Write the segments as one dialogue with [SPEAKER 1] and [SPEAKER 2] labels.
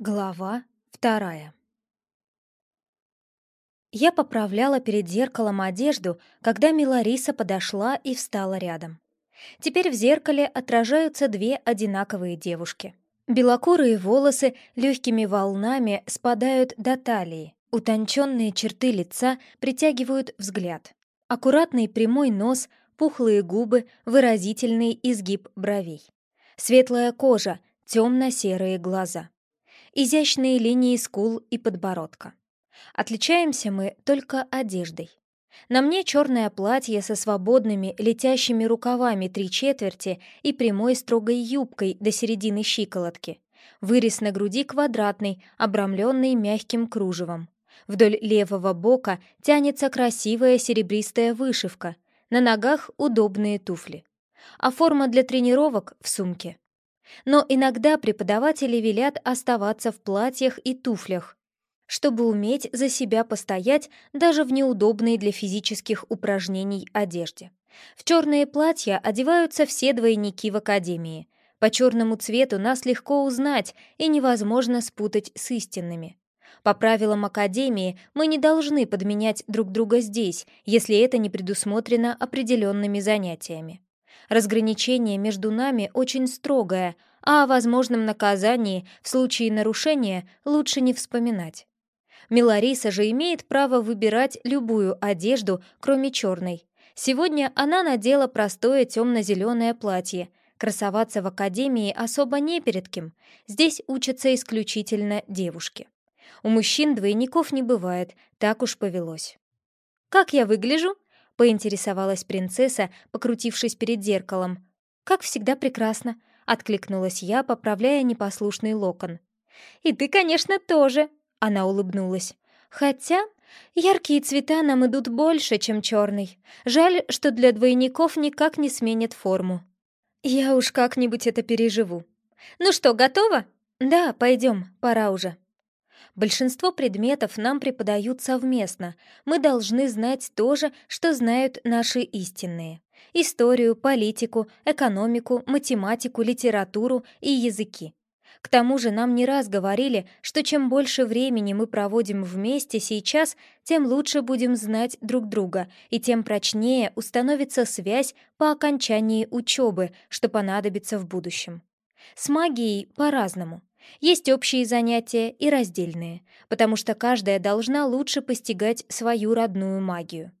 [SPEAKER 1] Глава вторая Я поправляла перед зеркалом одежду, когда Милариса подошла и встала рядом. Теперь в зеркале отражаются две одинаковые девушки. Белокурые волосы легкими волнами спадают до талии, утонченные черты лица притягивают взгляд. Аккуратный прямой нос, пухлые губы, выразительный изгиб бровей. Светлая кожа, темно-серые глаза — изящные линии скул и подбородка. Отличаемся мы только одеждой. На мне черное платье со свободными летящими рукавами три четверти и прямой строгой юбкой до середины щиколотки. Вырез на груди квадратный, обрамленный мягким кружевом. Вдоль левого бока тянется красивая серебристая вышивка, на ногах удобные туфли. А форма для тренировок в сумке. Но иногда преподаватели велят оставаться в платьях и туфлях, чтобы уметь за себя постоять даже в неудобной для физических упражнений одежде. В черные платья одеваются все двойники в академии. По черному цвету нас легко узнать и невозможно спутать с истинными. По правилам Академии мы не должны подменять друг друга здесь, если это не предусмотрено определенными занятиями. Разграничение между нами очень строгое, а о возможном наказании в случае нарушения лучше не вспоминать. Милариса же имеет право выбирать любую одежду, кроме черной. Сегодня она надела простое темно-зеленое платье. Красоваться в академии особо не перед кем. Здесь учатся исключительно девушки. У мужчин двойников не бывает, так уж повелось. «Как я выгляжу?» Поинтересовалась принцесса, покрутившись перед зеркалом. «Как всегда прекрасно», — откликнулась я, поправляя непослушный локон. «И ты, конечно, тоже», — она улыбнулась. «Хотя яркие цвета нам идут больше, чем черный. Жаль, что для двойников никак не сменят форму». «Я уж как-нибудь это переживу». «Ну что, готова?» «Да, пойдем, пора уже». Большинство предметов нам преподают совместно. Мы должны знать то же, что знают наши истинные. Историю, политику, экономику, математику, литературу и языки. К тому же нам не раз говорили, что чем больше времени мы проводим вместе сейчас, тем лучше будем знать друг друга, и тем прочнее установится связь по окончании учебы, что понадобится в будущем. С магией по-разному. Есть общие занятия и раздельные, потому что каждая должна лучше постигать свою родную магию.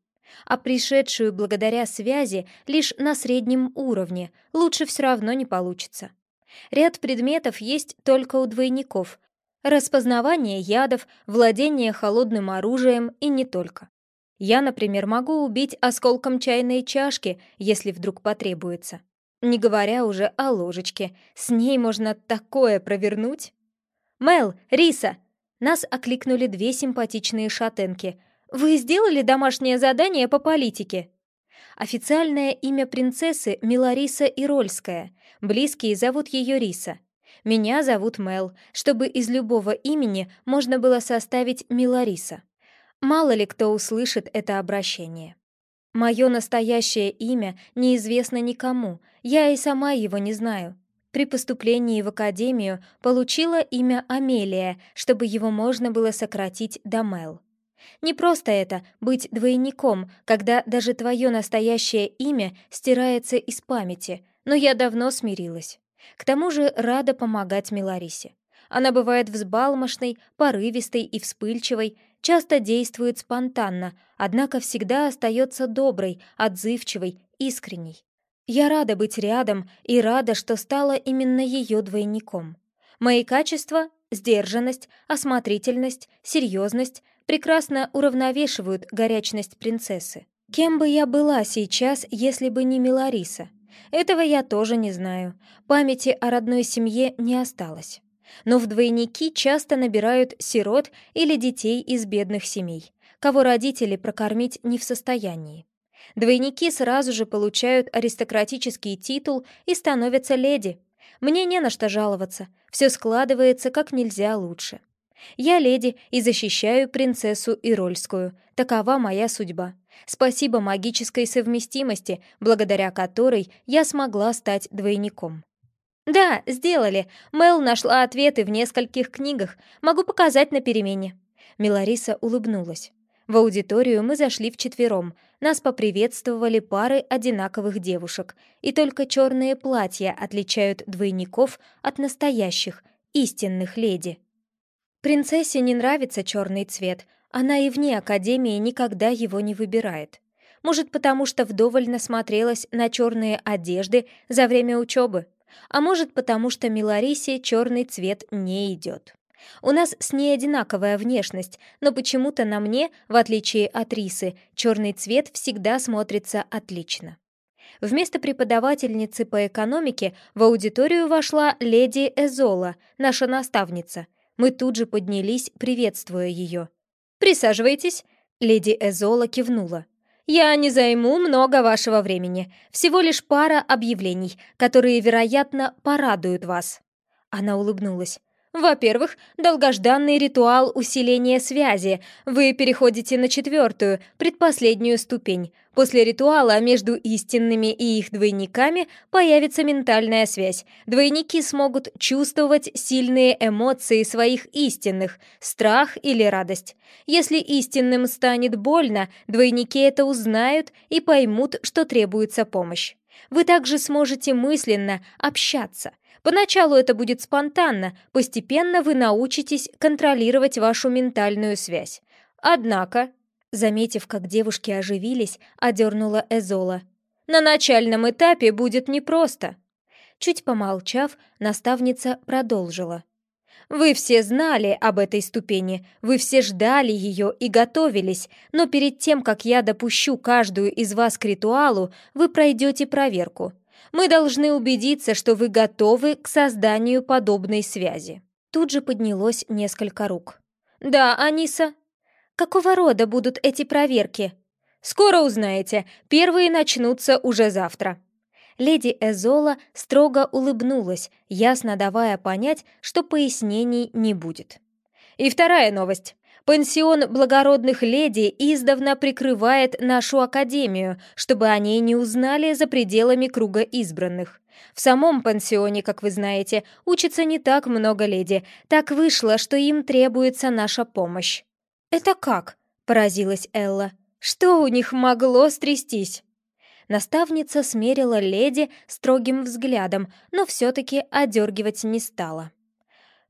[SPEAKER 1] А пришедшую благодаря связи лишь на среднем уровне лучше все равно не получится. Ряд предметов есть только у двойников. Распознавание ядов, владение холодным оружием и не только. Я, например, могу убить осколком чайной чашки, если вдруг потребуется. Не говоря уже о ложечке, с ней можно такое провернуть. «Мел, Риса!» Нас окликнули две симпатичные шатенки. «Вы сделали домашнее задание по политике?» Официальное имя принцессы Милариса Ирольская. Близкие зовут ее Риса. Меня зовут Мел, чтобы из любого имени можно было составить Милариса. Мало ли кто услышит это обращение. Мое настоящее имя неизвестно никому, я и сама его не знаю. При поступлении в академию получила имя Амелия, чтобы его можно было сократить до Мел. Не просто это — быть двойником, когда даже твое настоящее имя стирается из памяти, но я давно смирилась. К тому же рада помогать Миларисе. Она бывает взбалмошной, порывистой и вспыльчивой, часто действует спонтанно, однако всегда остается доброй, отзывчивой, искренней. Я рада быть рядом и рада, что стала именно ее двойником. Мои качества — сдержанность, осмотрительность, серьезность — прекрасно уравновешивают горячность принцессы. Кем бы я была сейчас, если бы не Милариса? Этого я тоже не знаю. Памяти о родной семье не осталось. Но в двойники часто набирают сирот или детей из бедных семей, кого родители прокормить не в состоянии. Двойники сразу же получают аристократический титул и становятся леди. Мне не на что жаловаться, все складывается как нельзя лучше. Я леди и защищаю принцессу Ирольскую. Такова моя судьба. Спасибо магической совместимости, благодаря которой я смогла стать двойником. «Да, сделали. Мел нашла ответы в нескольких книгах. Могу показать на перемене». Милариса улыбнулась. В аудиторию мы зашли вчетвером. Нас поприветствовали пары одинаковых девушек, и только черные платья отличают двойников от настоящих, истинных леди. Принцессе не нравится черный цвет, она и вне Академии никогда его не выбирает. Может, потому что вдоволь насмотрелась на черные одежды за время учебы, а может, потому что Миларисе черный цвет не идет. У нас с ней одинаковая внешность, но почему-то на мне, в отличие от Рисы, черный цвет всегда смотрится отлично. Вместо преподавательницы по экономике в аудиторию вошла леди Эзола, наша наставница. Мы тут же поднялись, приветствуя ее. «Присаживайтесь», — леди Эзола кивнула. «Я не займу много вашего времени. Всего лишь пара объявлений, которые, вероятно, порадуют вас». Она улыбнулась. Во-первых, долгожданный ритуал усиления связи. Вы переходите на четвертую, предпоследнюю ступень. После ритуала между истинными и их двойниками появится ментальная связь. Двойники смогут чувствовать сильные эмоции своих истинных, страх или радость. Если истинным станет больно, двойники это узнают и поймут, что требуется помощь. Вы также сможете мысленно общаться – Поначалу это будет спонтанно, постепенно вы научитесь контролировать вашу ментальную связь. Однако, заметив, как девушки оживились, одернула Эзола. На начальном этапе будет непросто. Чуть помолчав, наставница продолжила. Вы все знали об этой ступени, вы все ждали ее и готовились, но перед тем, как я допущу каждую из вас к ритуалу, вы пройдете проверку. Мы должны убедиться, что вы готовы к созданию подобной связи». Тут же поднялось несколько рук. «Да, Аниса?» «Какого рода будут эти проверки?» «Скоро узнаете. Первые начнутся уже завтра». Леди Эзола строго улыбнулась, ясно давая понять, что пояснений не будет. «И вторая новость. Пансион благородных леди издавна прикрывает нашу академию, чтобы о ней не узнали за пределами круга избранных. В самом пансионе, как вы знаете, учится не так много леди. Так вышло, что им требуется наша помощь». «Это как?» — поразилась Элла. «Что у них могло стрястись?» Наставница смерила леди строгим взглядом, но все-таки одергивать не стала.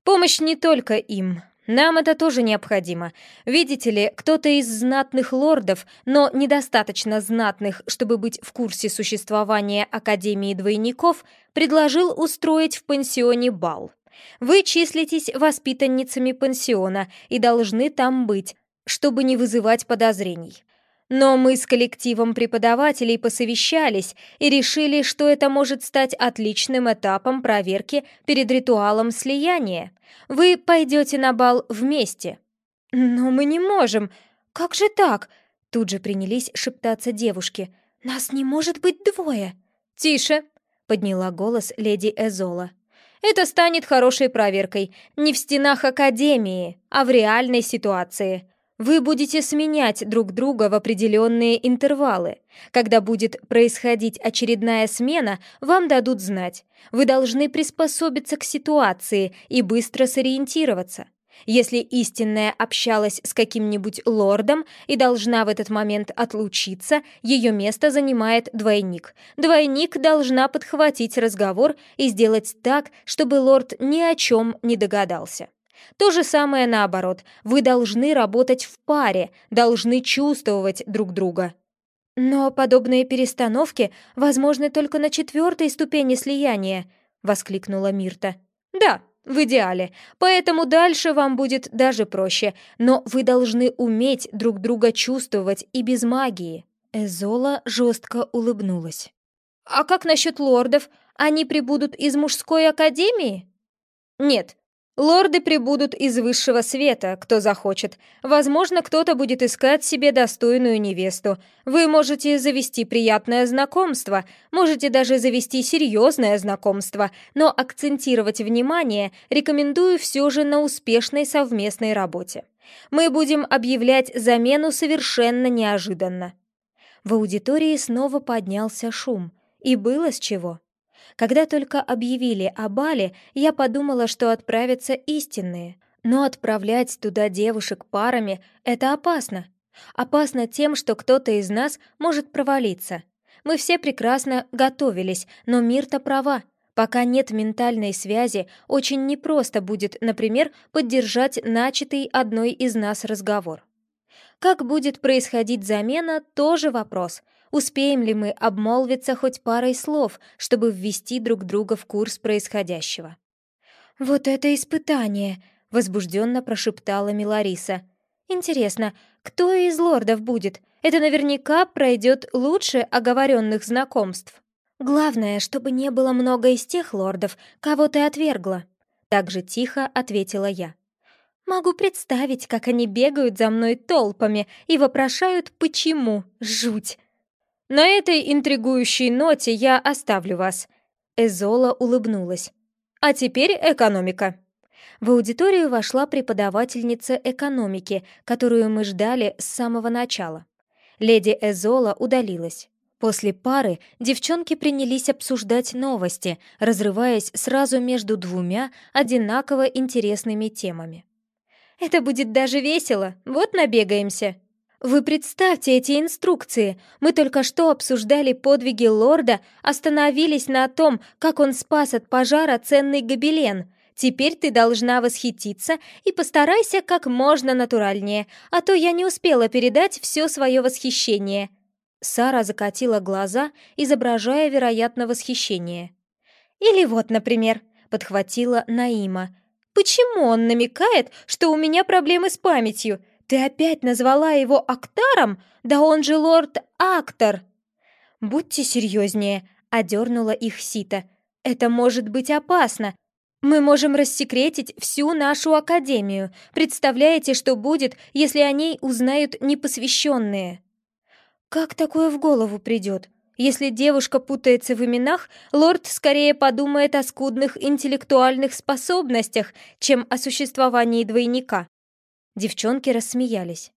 [SPEAKER 1] «Помощь не только им. Нам это тоже необходимо. Видите ли, кто-то из знатных лордов, но недостаточно знатных, чтобы быть в курсе существования Академии двойников, предложил устроить в пансионе бал. Вы числитесь воспитанницами пансиона и должны там быть, чтобы не вызывать подозрений. Но мы с коллективом преподавателей посовещались и решили, что это может стать отличным этапом проверки перед ритуалом слияния. Вы пойдете на бал вместе. Но мы не можем. Как же так? Тут же принялись шептаться девушки. Нас не может быть двое. Тише, подняла голос леди Эзола. Это станет хорошей проверкой не в стенах академии, а в реальной ситуации. Вы будете сменять друг друга в определенные интервалы. Когда будет происходить очередная смена, вам дадут знать. Вы должны приспособиться к ситуации и быстро сориентироваться. Если истинная общалась с каким-нибудь лордом и должна в этот момент отлучиться, ее место занимает двойник. Двойник должна подхватить разговор и сделать так, чтобы лорд ни о чем не догадался. То же самое наоборот. Вы должны работать в паре, должны чувствовать друг друга. Но подобные перестановки возможны только на четвертой ступени слияния, воскликнула Мирта. Да, в идеале. Поэтому дальше вам будет даже проще. Но вы должны уметь друг друга чувствовать и без магии. Эзола жестко улыбнулась. «А как насчет лордов? Они прибудут из мужской академии?» «Нет, Лорды прибудут из высшего света, кто захочет. Возможно, кто-то будет искать себе достойную невесту. Вы можете завести приятное знакомство, можете даже завести серьезное знакомство, но акцентировать внимание рекомендую все же на успешной совместной работе. Мы будем объявлять замену совершенно неожиданно. В аудитории снова поднялся шум. И было с чего. Когда только объявили о бале, я подумала, что отправятся истинные. Но отправлять туда девушек парами — это опасно. Опасно тем, что кто-то из нас может провалиться. Мы все прекрасно готовились, но Мирта права. Пока нет ментальной связи, очень непросто будет, например, поддержать начатый одной из нас разговор. Как будет происходить замена, тоже вопрос. Успеем ли мы обмолвиться хоть парой слов, чтобы ввести друг друга в курс происходящего? «Вот это испытание!» — возбужденно прошептала Милариса. «Интересно, кто из лордов будет? Это наверняка пройдет лучше оговоренных знакомств. Главное, чтобы не было много из тех лордов, кого ты отвергла». Так же тихо ответила я. Могу представить, как они бегают за мной толпами и вопрошают «почему?» Жуть! На этой интригующей ноте я оставлю вас. Эзола улыбнулась. А теперь экономика. В аудиторию вошла преподавательница экономики, которую мы ждали с самого начала. Леди Эзола удалилась. После пары девчонки принялись обсуждать новости, разрываясь сразу между двумя одинаково интересными темами. Это будет даже весело, вот набегаемся. Вы представьте эти инструкции. Мы только что обсуждали подвиги лорда, остановились на том, как он спас от пожара ценный гобелен. Теперь ты должна восхититься и постарайся как можно натуральнее, а то я не успела передать все свое восхищение». Сара закатила глаза, изображая, вероятно, восхищение. «Или вот, например», — подхватила Наима, Почему он намекает, что у меня проблемы с памятью? Ты опять назвала его Актаром? Да он же лорд Актор!» «Будьте серьезнее», — одернула их Сита. «Это может быть опасно. Мы можем рассекретить всю нашу академию. Представляете, что будет, если о ней узнают непосвященные?» «Как такое в голову придет?» Если девушка путается в именах, лорд скорее подумает о скудных интеллектуальных способностях, чем о существовании двойника. Девчонки рассмеялись.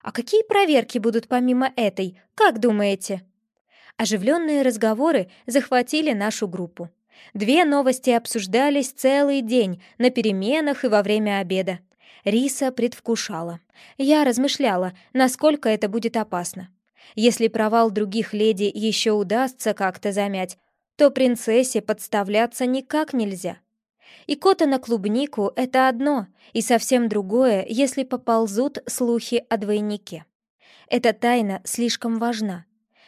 [SPEAKER 1] «А какие проверки будут помимо этой, как думаете?» Оживленные разговоры захватили нашу группу. Две новости обсуждались целый день, на переменах и во время обеда. Риса предвкушала. Я размышляла, насколько это будет опасно. Если провал других леди еще удастся как-то замять, то принцессе подставляться никак нельзя. И кота на клубнику — это одно, и совсем другое, если поползут слухи о двойнике. Эта тайна слишком важна.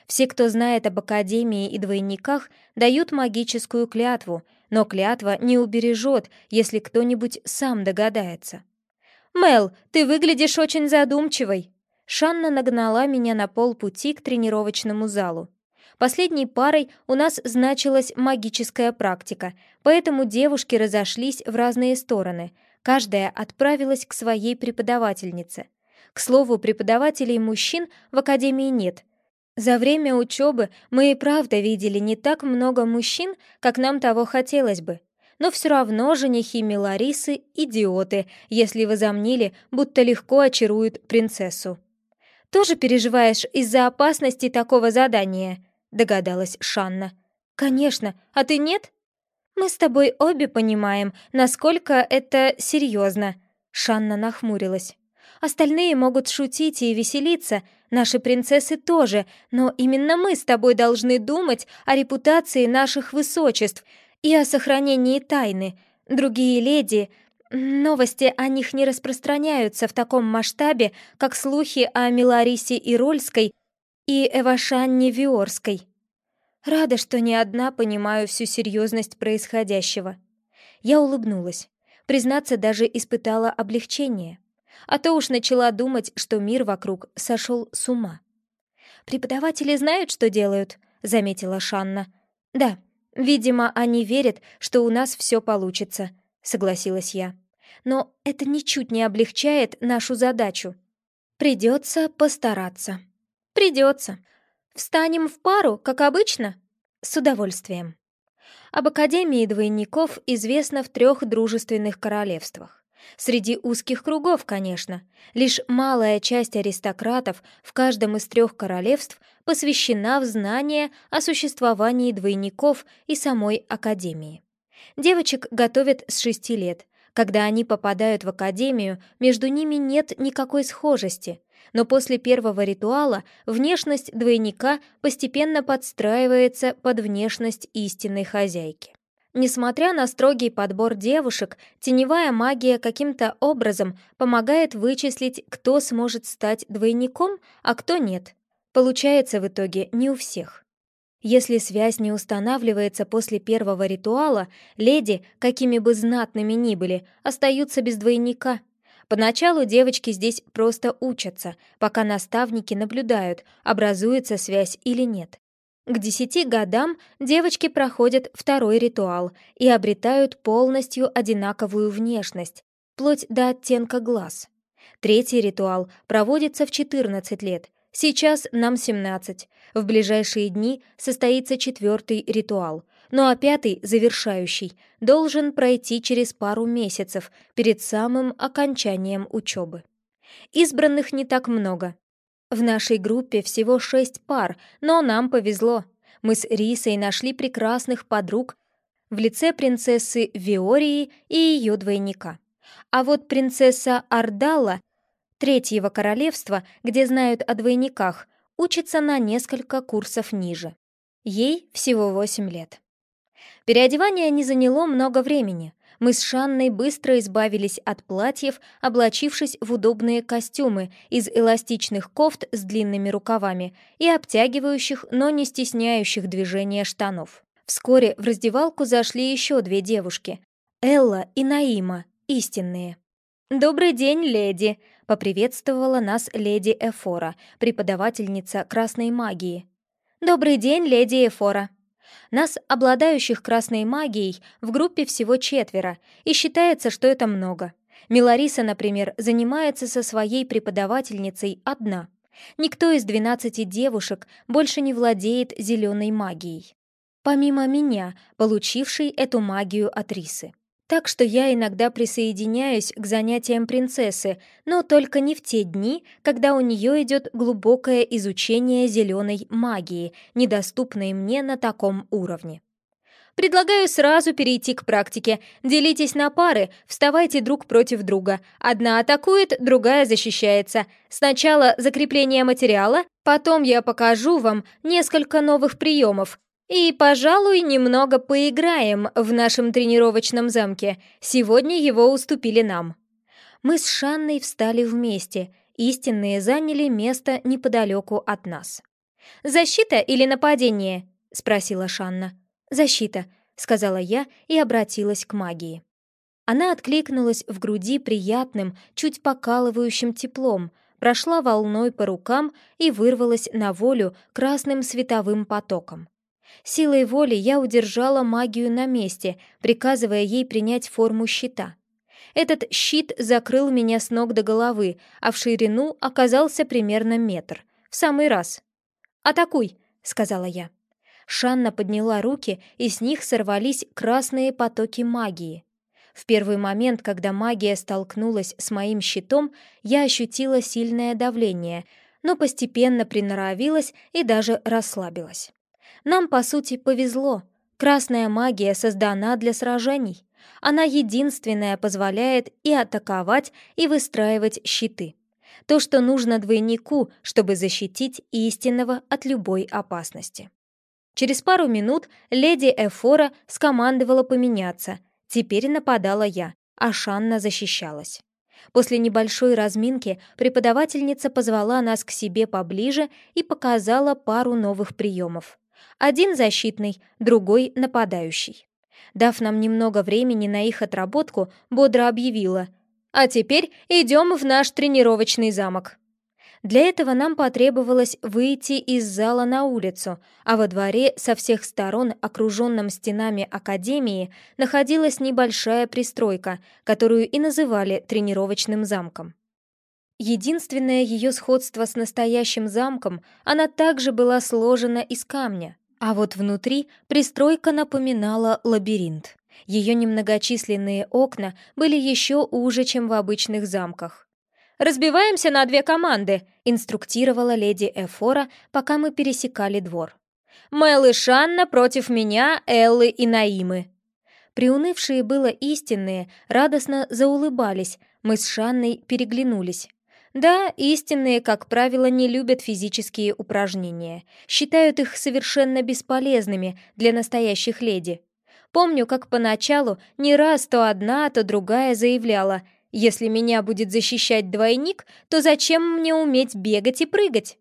[SPEAKER 1] Все, кто знает об Академии и двойниках, дают магическую клятву, но клятва не убережет, если кто-нибудь сам догадается. «Мел, ты выглядишь очень задумчивой», Шанна нагнала меня на полпути к тренировочному залу. Последней парой у нас значилась магическая практика, поэтому девушки разошлись в разные стороны. Каждая отправилась к своей преподавательнице. К слову, преподавателей мужчин в академии нет. За время учебы мы и правда видели не так много мужчин, как нам того хотелось бы. Но все равно женихи Миларисы — идиоты, если возомнили, будто легко очаруют принцессу тоже переживаешь из-за опасности такого задания?» — догадалась Шанна. «Конечно, а ты нет?» «Мы с тобой обе понимаем, насколько это серьезно», — Шанна нахмурилась. «Остальные могут шутить и веселиться, наши принцессы тоже, но именно мы с тобой должны думать о репутации наших высочеств и о сохранении тайны. Другие леди Новости о них не распространяются в таком масштабе, как слухи о Миларисе Ирольской и Эвашанне Виорской. Рада, что не одна понимаю всю серьезность происходящего. Я улыбнулась. Признаться, даже испытала облегчение. А то уж начала думать, что мир вокруг сошел с ума. «Преподаватели знают, что делают», — заметила Шанна. «Да, видимо, они верят, что у нас все получится», — согласилась я. «Но это ничуть не облегчает нашу задачу. Придется постараться». «Придется. Встанем в пару, как обычно?» «С удовольствием». Об Академии двойников известно в трех дружественных королевствах. Среди узких кругов, конечно. Лишь малая часть аристократов в каждом из трех королевств посвящена в знание о существовании двойников и самой Академии. Девочек готовят с шести лет. Когда они попадают в Академию, между ними нет никакой схожести, но после первого ритуала внешность двойника постепенно подстраивается под внешность истинной хозяйки. Несмотря на строгий подбор девушек, теневая магия каким-то образом помогает вычислить, кто сможет стать двойником, а кто нет. Получается в итоге не у всех. Если связь не устанавливается после первого ритуала, леди, какими бы знатными ни были, остаются без двойника. Поначалу девочки здесь просто учатся, пока наставники наблюдают, образуется связь или нет. К десяти годам девочки проходят второй ритуал и обретают полностью одинаковую внешность, вплоть до оттенка глаз. Третий ритуал проводится в 14 лет, сейчас нам 17. В ближайшие дни состоится четвертый ритуал, ну а пятый, завершающий, должен пройти через пару месяцев перед самым окончанием учебы. Избранных не так много, в нашей группе всего шесть пар, но нам повезло. Мы с Рисой нашли прекрасных подруг в лице принцессы Виории и ее двойника. А вот принцесса Ардала, третьего королевства, где знают о двойниках, учится на несколько курсов ниже. Ей всего восемь лет. Переодевание не заняло много времени. Мы с Шанной быстро избавились от платьев, облачившись в удобные костюмы из эластичных кофт с длинными рукавами и обтягивающих, но не стесняющих движения штанов. Вскоре в раздевалку зашли еще две девушки — Элла и Наима, истинные. «Добрый день, леди!» — поприветствовала нас леди Эфора, преподавательница красной магии. «Добрый день, леди Эфора!» Нас, обладающих красной магией, в группе всего четверо, и считается, что это много. Милариса, например, занимается со своей преподавательницей одна. Никто из 12 девушек больше не владеет зеленой магией. Помимо меня, получившей эту магию от Рисы. Так что я иногда присоединяюсь к занятиям принцессы, но только не в те дни, когда у нее идет глубокое изучение зеленой магии, недоступной мне на таком уровне. Предлагаю сразу перейти к практике. Делитесь на пары, вставайте друг против друга. Одна атакует, другая защищается. Сначала закрепление материала, потом я покажу вам несколько новых приемов, и, пожалуй, немного поиграем в нашем тренировочном замке. Сегодня его уступили нам. Мы с Шанной встали вместе. Истинные заняли место неподалеку от нас. «Защита или нападение?» — спросила Шанна. «Защита», — сказала я и обратилась к магии. Она откликнулась в груди приятным, чуть покалывающим теплом, прошла волной по рукам и вырвалась на волю красным световым потоком. Силой воли я удержала магию на месте, приказывая ей принять форму щита. Этот щит закрыл меня с ног до головы, а в ширину оказался примерно метр. В самый раз. «Атакуй!» — сказала я. Шанна подняла руки, и с них сорвались красные потоки магии. В первый момент, когда магия столкнулась с моим щитом, я ощутила сильное давление, но постепенно приноровилась и даже расслабилась. Нам, по сути, повезло. Красная магия создана для сражений. Она единственная позволяет и атаковать, и выстраивать щиты. То, что нужно двойнику, чтобы защитить истинного от любой опасности. Через пару минут леди Эфора скомандовала поменяться. Теперь нападала я, а Шанна защищалась. После небольшой разминки преподавательница позвала нас к себе поближе и показала пару новых приемов. Один защитный, другой нападающий. Дав нам немного времени на их отработку, бодро объявила «А теперь идем в наш тренировочный замок». Для этого нам потребовалось выйти из зала на улицу, а во дворе со всех сторон, окруженном стенами академии, находилась небольшая пристройка, которую и называли тренировочным замком. Единственное ее сходство с настоящим замком, она также была сложена из камня, а вот внутри пристройка напоминала лабиринт. Ее немногочисленные окна были еще уже, чем в обычных замках. «Разбиваемся на две команды», — инструктировала леди Эфора, пока мы пересекали двор. «Мэл и Шанна против меня, Эллы и Наимы». Приунывшие было истинные, радостно заулыбались, мы с Шанной переглянулись. Да, истинные, как правило, не любят физические упражнения, считают их совершенно бесполезными для настоящих леди. Помню, как поначалу не раз то одна, то другая заявляла, «Если меня будет защищать двойник, то зачем мне уметь бегать и прыгать?»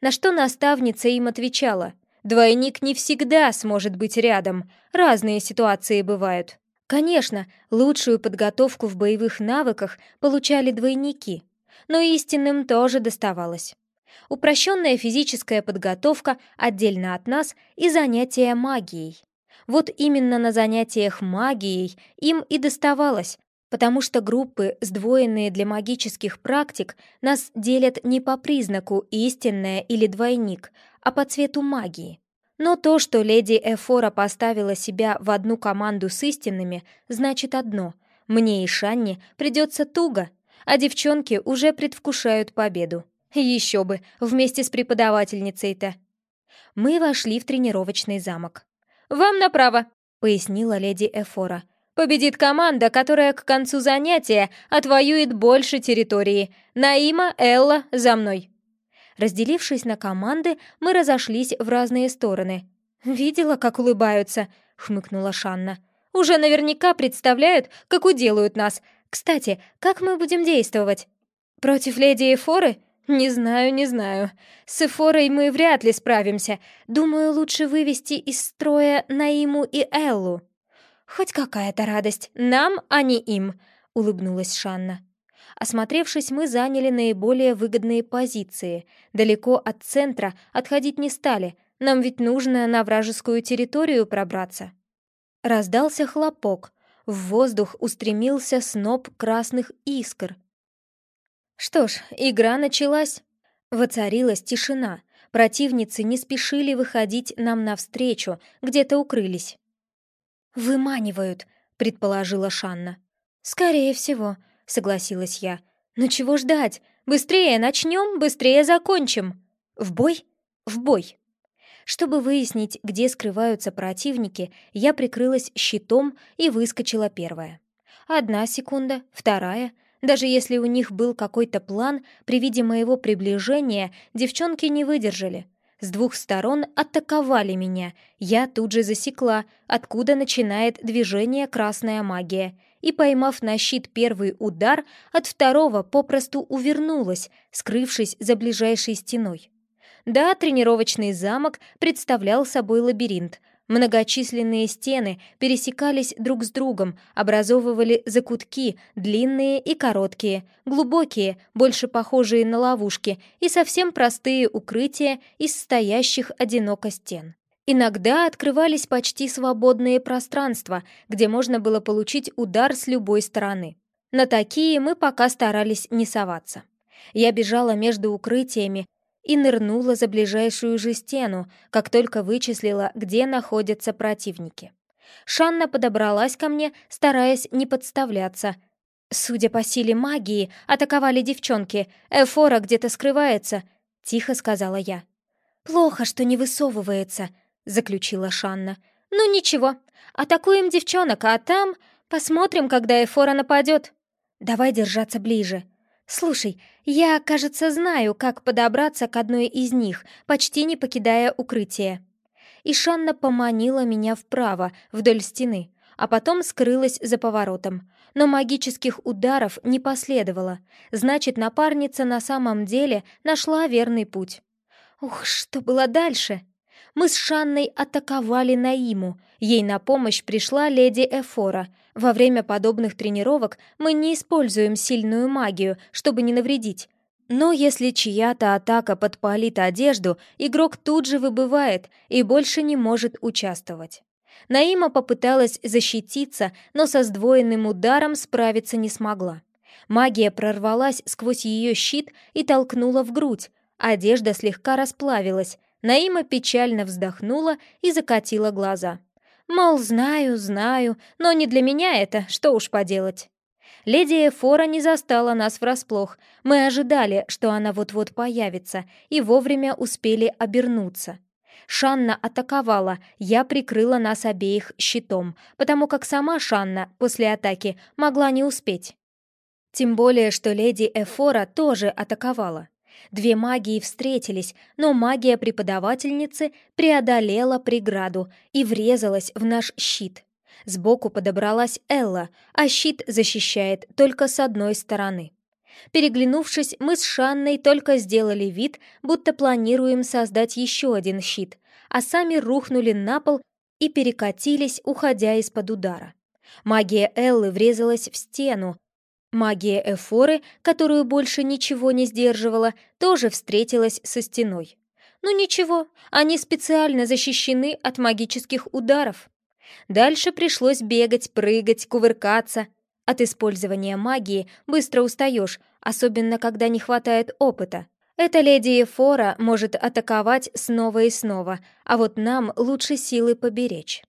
[SPEAKER 1] На что наставница им отвечала, «Двойник не всегда сможет быть рядом, разные ситуации бывают». Конечно, лучшую подготовку в боевых навыках получали двойники, но истинным тоже доставалось. Упрощенная физическая подготовка отдельно от нас и занятия магией. Вот именно на занятиях магией им и доставалось, потому что группы, сдвоенные для магических практик, нас делят не по признаку истинная или двойник, а по цвету магии. Но то, что леди Эфора поставила себя в одну команду с истинными, значит одно — мне и Шанне придется туго, а девчонки уже предвкушают победу. Еще бы, вместе с преподавательницей-то. Мы вошли в тренировочный замок. «Вам направо», — пояснила леди Эфора. «Победит команда, которая к концу занятия отвоюет больше территории. Наима, Элла, за мной». Разделившись на команды, мы разошлись в разные стороны. «Видела, как улыбаются?» — хмыкнула Шанна. «Уже наверняка представляют, как уделают нас. Кстати, как мы будем действовать? Против леди Эфоры? Не знаю, не знаю. С Эфорой мы вряд ли справимся. Думаю, лучше вывести из строя Наиму и Эллу. Хоть какая-то радость. Нам, а не им, улыбнулась Шанна. Осмотревшись, мы заняли наиболее выгодные позиции. Далеко от центра отходить не стали. Нам ведь нужно на вражескую территорию пробраться. Раздался хлопок. В воздух устремился сноп красных искр. Что ж, игра началась. Воцарилась тишина. Противницы не спешили выходить нам навстречу, где-то укрылись. «Выманивают», — предположила Шанна. «Скорее всего», — согласилась я. «Но чего ждать? Быстрее начнем, быстрее закончим!» «В бой? В бой!» Чтобы выяснить, где скрываются противники, я прикрылась щитом и выскочила первая. Одна секунда, вторая. Даже если у них был какой-то план, при виде моего приближения девчонки не выдержали. С двух сторон атаковали меня. Я тут же засекла, откуда начинает движение красная магия. И, поймав на щит первый удар, от второго попросту увернулась, скрывшись за ближайшей стеной. Да, тренировочный замок представлял собой лабиринт. Многочисленные стены пересекались друг с другом, образовывали закутки, длинные и короткие, глубокие, больше похожие на ловушки, и совсем простые укрытия из стоящих одиноко стен. Иногда открывались почти свободные пространства, где можно было получить удар с любой стороны. На такие мы пока старались не соваться. Я бежала между укрытиями, и нырнула за ближайшую же стену, как только вычислила, где находятся противники. Шанна подобралась ко мне, стараясь не подставляться. Судя по силе магии, атаковали девчонки. Эфора где-то скрывается, — тихо сказала я. «Плохо, что не высовывается», — заключила Шанна. «Ну ничего, атакуем девчонок, а там посмотрим, когда Эфора нападет. Давай держаться ближе», «Слушай, я, кажется, знаю, как подобраться к одной из них, почти не покидая укрытие». И Шанна поманила меня вправо, вдоль стены, а потом скрылась за поворотом. Но магических ударов не последовало. Значит, напарница на самом деле нашла верный путь. Ух, что было дальше? Мы с Шанной атаковали Наиму. Ей на помощь пришла леди Эфора. Во время подобных тренировок мы не используем сильную магию, чтобы не навредить. Но если чья-то атака подпалит одежду, игрок тут же выбывает и больше не может участвовать. Наима попыталась защититься, но со сдвоенным ударом справиться не смогла. Магия прорвалась сквозь ее щит и толкнула в грудь. Одежда слегка расплавилась, Наима печально вздохнула и закатила глаза. Мол, знаю, знаю, но не для меня это, что уж поделать. Леди Эфора не застала нас врасплох. Мы ожидали, что она вот-вот появится, и вовремя успели обернуться. Шанна атаковала, я прикрыла нас обеих щитом, потому как сама Шанна после атаки могла не успеть. Тем более, что леди Эфора тоже атаковала. Две магии встретились, но магия преподавательницы преодолела преграду и врезалась в наш щит. Сбоку подобралась Элла, а щит защищает только с одной стороны. Переглянувшись, мы с Шанной только сделали вид, будто планируем создать еще один щит, а сами рухнули на пол и перекатились, уходя из-под удара. Магия Эллы врезалась в стену, Магия Эфоры, которую больше ничего не сдерживала, тоже встретилась со стеной. Ну ничего, они специально защищены от магических ударов. Дальше пришлось бегать, прыгать, кувыркаться. От использования магии быстро устаешь, особенно когда не хватает опыта. Эта леди Эфора может атаковать снова и снова, а вот нам лучше силы поберечь.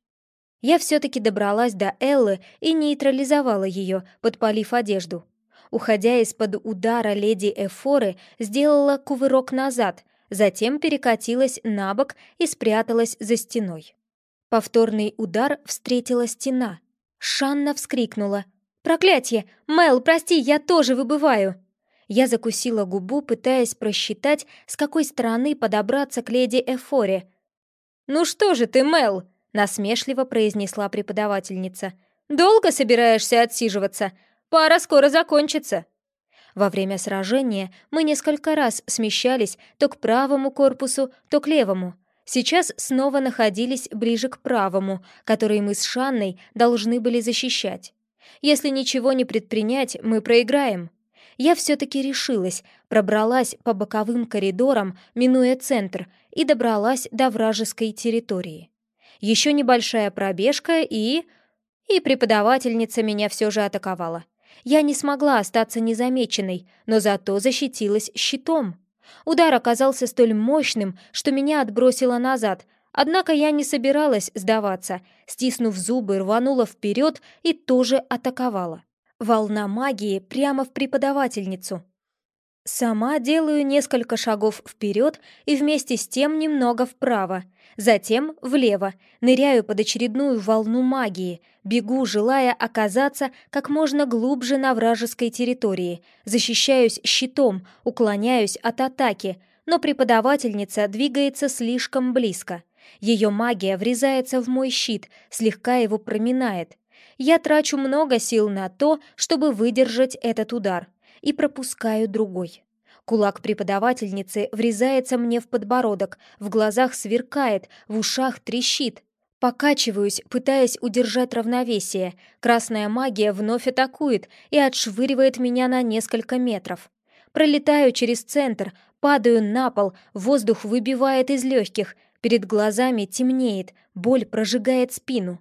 [SPEAKER 1] Я все-таки добралась до Эллы и нейтрализовала ее, подпалив одежду. Уходя из-под удара леди Эфоры, сделала кувырок назад, затем перекатилась на бок и спряталась за стеной. Повторный удар встретила стена. Шанна вскрикнула. «Проклятье! Мел, прости, я тоже выбываю!» Я закусила губу, пытаясь просчитать, с какой стороны подобраться к леди Эфоре. «Ну что же ты, Мел?» — насмешливо произнесла преподавательница. «Долго собираешься отсиживаться? Пара скоро закончится!» Во время сражения мы несколько раз смещались то к правому корпусу, то к левому. Сейчас снова находились ближе к правому, который мы с Шанной должны были защищать. Если ничего не предпринять, мы проиграем. Я все-таки решилась, пробралась по боковым коридорам, минуя центр, и добралась до вражеской территории. Еще небольшая пробежка и... И преподавательница меня все же атаковала. Я не смогла остаться незамеченной, но зато защитилась щитом. Удар оказался столь мощным, что меня отбросило назад, однако я не собиралась сдаваться, стиснув зубы, рванула вперед и тоже атаковала. Волна магии прямо в преподавательницу. Сама делаю несколько шагов вперед и вместе с тем немного вправо, затем влево, ныряю под очередную волну магии, бегу, желая оказаться как можно глубже на вражеской территории, защищаюсь щитом, уклоняюсь от атаки, но преподавательница двигается слишком близко. Ее магия врезается в мой щит, слегка его проминает. Я трачу много сил на то, чтобы выдержать этот удар — и пропускаю другой. Кулак преподавательницы врезается мне в подбородок, в глазах сверкает, в ушах трещит. Покачиваюсь, пытаясь удержать равновесие. Красная магия вновь атакует и отшвыривает меня на несколько метров. Пролетаю через центр, падаю на пол, воздух выбивает из легких, перед глазами темнеет, боль прожигает спину.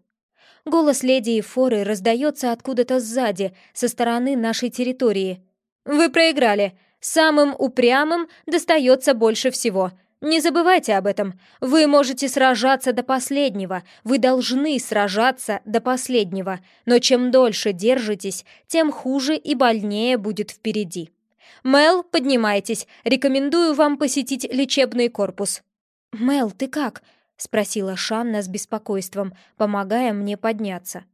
[SPEAKER 1] Голос леди Эфоры раздается откуда-то сзади, со стороны нашей территории. Вы проиграли. Самым упрямым достается больше всего. Не забывайте об этом. Вы можете сражаться до последнего. Вы должны сражаться до последнего. Но чем дольше держитесь, тем хуже и больнее будет впереди. Мел, поднимайтесь. Рекомендую вам посетить лечебный корпус. Мел, ты как? спросила Шанна с беспокойством, помогая мне подняться.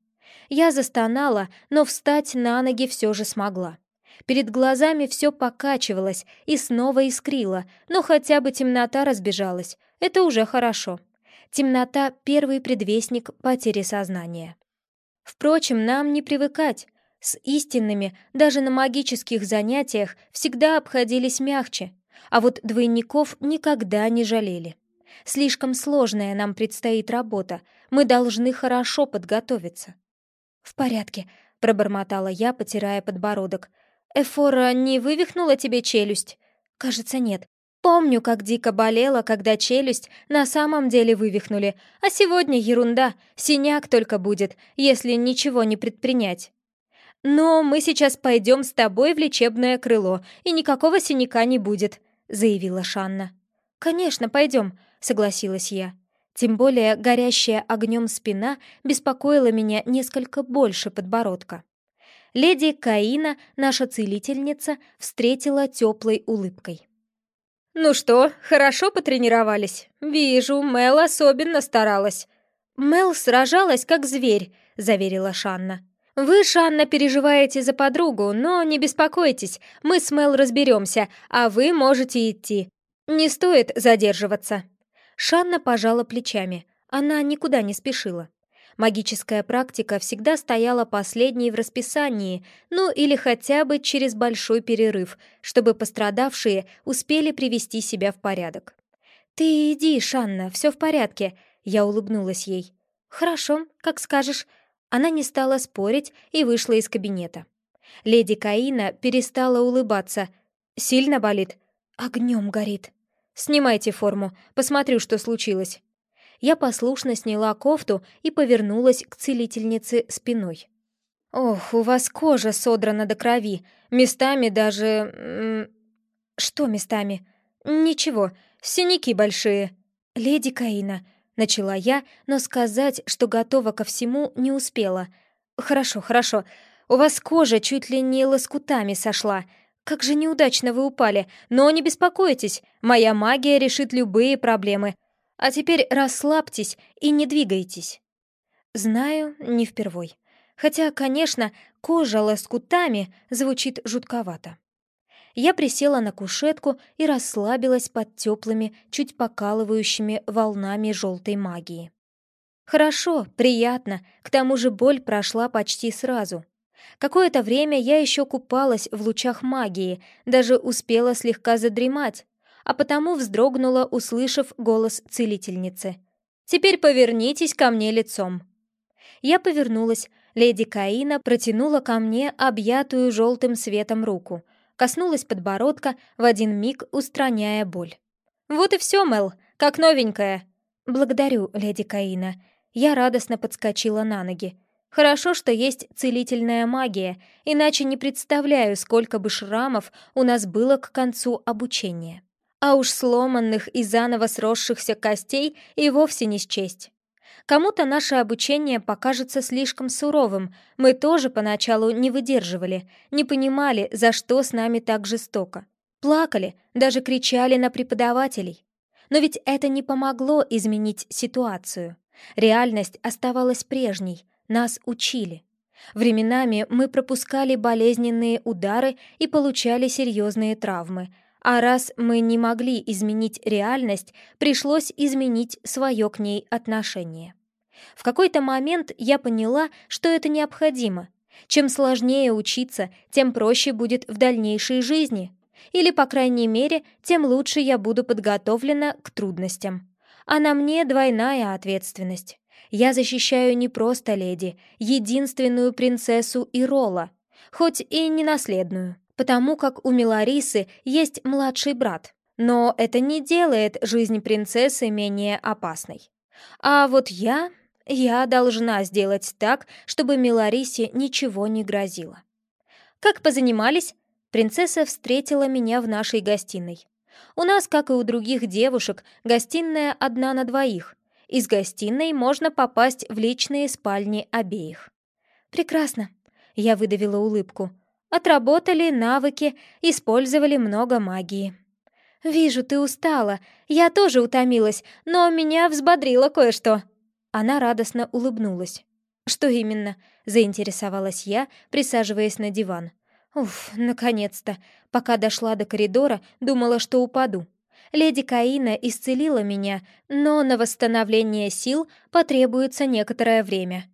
[SPEAKER 1] Я застонала, но встать на ноги все же смогла. Перед глазами все покачивалось и снова искрило, но хотя бы темнота разбежалась. Это уже хорошо. Темнота — первый предвестник потери сознания. Впрочем, нам не привыкать. С истинными, даже на магических занятиях, всегда обходились мягче, а вот двойников никогда не жалели. Слишком сложная нам предстоит работа, мы должны хорошо подготовиться. «В порядке», — пробормотала я, потирая подбородок. «Эфора не вывихнула тебе челюсть?» «Кажется, нет. Помню, как дико болела, когда челюсть на самом деле вывихнули, а сегодня ерунда, синяк только будет, если ничего не предпринять». «Но мы сейчас пойдем с тобой в лечебное крыло, и никакого синяка не будет», — заявила Шанна. «Конечно, пойдем», — согласилась я. Тем более горящая огнем спина беспокоила меня несколько больше подбородка. Леди Каина, наша целительница, встретила теплой улыбкой. «Ну что, хорошо потренировались? Вижу, Мел особенно старалась». «Мел сражалась, как зверь», — заверила Шанна. «Вы, Шанна, переживаете за подругу, но не беспокойтесь, мы с Мел разберемся, а вы можете идти. Не стоит задерживаться». Шанна пожала плечами. Она никуда не спешила. Магическая практика всегда стояла последней в расписании, ну или хотя бы через большой перерыв, чтобы пострадавшие успели привести себя в порядок. «Ты иди, Шанна, все в порядке», — я улыбнулась ей. «Хорошо, как скажешь». Она не стала спорить и вышла из кабинета. Леди Каина перестала улыбаться. «Сильно болит?» «Огнем горит». «Снимайте форму, посмотрю, что случилось». Я послушно сняла кофту и повернулась к целительнице спиной. «Ох, у вас кожа содрана до крови, местами даже...» «Что местами?» «Ничего, синяки большие». «Леди Каина», — начала я, но сказать, что готова ко всему, не успела. «Хорошо, хорошо, у вас кожа чуть ли не лоскутами сошла. Как же неудачно вы упали, но не беспокойтесь, моя магия решит любые проблемы. А теперь расслабьтесь и не двигайтесь. Знаю, не впервой. Хотя, конечно, кожа лоскутами звучит жутковато. Я присела на кушетку и расслабилась под теплыми, чуть покалывающими волнами желтой магии. Хорошо, приятно, к тому же боль прошла почти сразу. Какое-то время я еще купалась в лучах магии, даже успела слегка задремать, а потому вздрогнула, услышав голос целительницы. «Теперь повернитесь ко мне лицом». Я повернулась. Леди Каина протянула ко мне объятую желтым светом руку, коснулась подбородка, в один миг устраняя боль. «Вот и все, Мел, как новенькая». «Благодарю, леди Каина». Я радостно подскочила на ноги. Хорошо, что есть целительная магия, иначе не представляю, сколько бы шрамов у нас было к концу обучения а уж сломанных и заново сросшихся костей и вовсе не счесть. Кому-то наше обучение покажется слишком суровым, мы тоже поначалу не выдерживали, не понимали, за что с нами так жестоко. Плакали, даже кричали на преподавателей. Но ведь это не помогло изменить ситуацию. Реальность оставалась прежней, нас учили. Временами мы пропускали болезненные удары и получали серьезные травмы, а раз мы не могли изменить реальность, пришлось изменить свое к ней отношение. В какой-то момент я поняла, что это необходимо. Чем сложнее учиться, тем проще будет в дальнейшей жизни. Или, по крайней мере, тем лучше я буду подготовлена к трудностям. А на мне двойная ответственность. Я защищаю не просто леди, единственную принцессу Ирола, хоть и не наследную потому как у Миларисы есть младший брат. Но это не делает жизнь принцессы менее опасной. А вот я... я должна сделать так, чтобы Миларисе ничего не грозило. Как позанимались? Принцесса встретила меня в нашей гостиной. У нас, как и у других девушек, гостиная одна на двоих. Из гостиной можно попасть в личные спальни обеих. «Прекрасно», — я выдавила улыбку. Отработали навыки, использовали много магии. «Вижу, ты устала. Я тоже утомилась, но меня взбодрило кое-что». Она радостно улыбнулась. «Что именно?» — заинтересовалась я, присаживаясь на диван. Уф, наконец-то. Пока дошла до коридора, думала, что упаду. Леди Каина исцелила меня, но на восстановление сил потребуется некоторое время.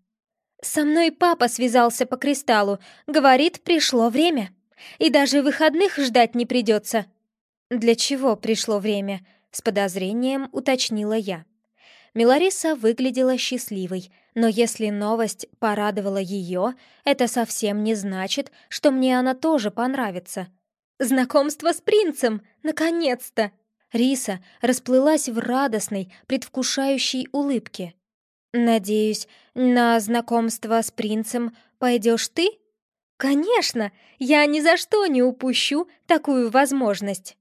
[SPEAKER 1] Со мной папа связался по кристаллу, говорит, пришло время. И даже выходных ждать не придется. Для чего пришло время? С подозрением уточнила я. Милариса выглядела счастливой, но если новость порадовала ее, это совсем не значит, что мне она тоже понравится. Знакомство с принцем! Наконец-то! Риса расплылась в радостной, предвкушающей улыбке. «Надеюсь, на знакомство с принцем пойдешь ты?» «Конечно! Я ни за что не упущу такую возможность!»